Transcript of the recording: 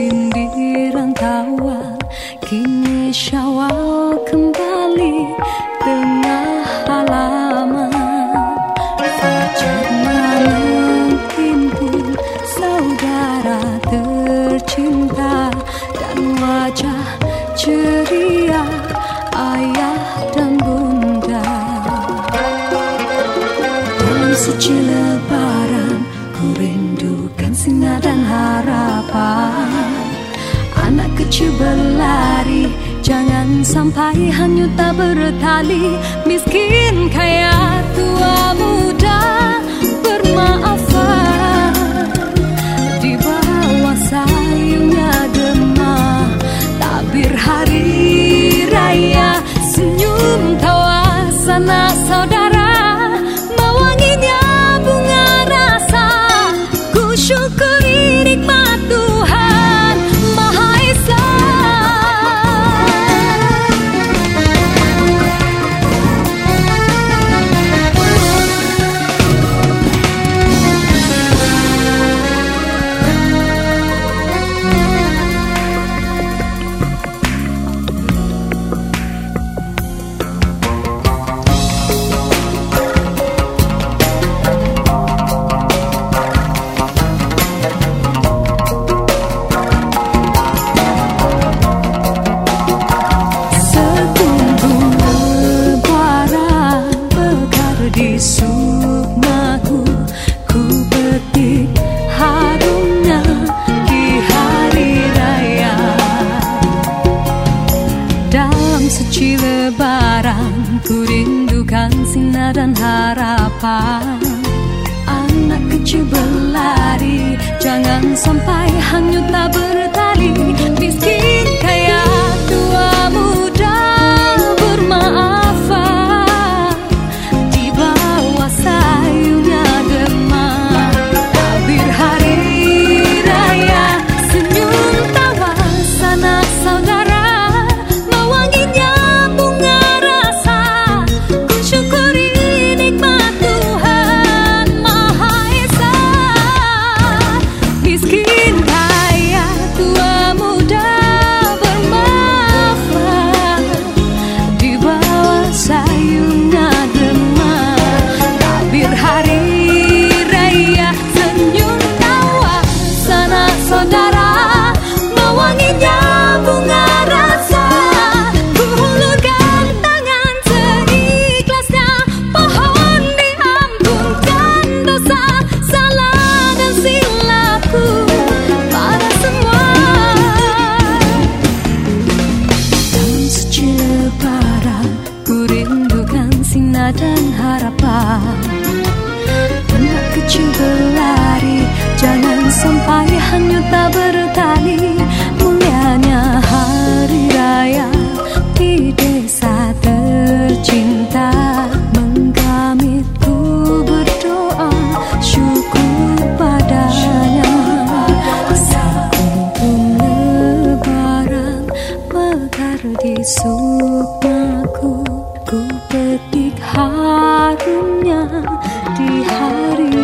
bermusim di rantauan Kini syawal kembali tengah halaman. Fajar himpun saudara tercinta Dan wajah ceria ayah dan bunda. Dalam suci lebaran Ku rindukan singa dan harapan Kecil berlari Jangan sampai hanyut tak bertali. Miskin kaya tua muda Bermaafan lebaran Ku rindukan sinar dan harapan. Anak kecil berlari Jangan sampai hanyut tak bertali dan aromanya ku petik harumnya di hari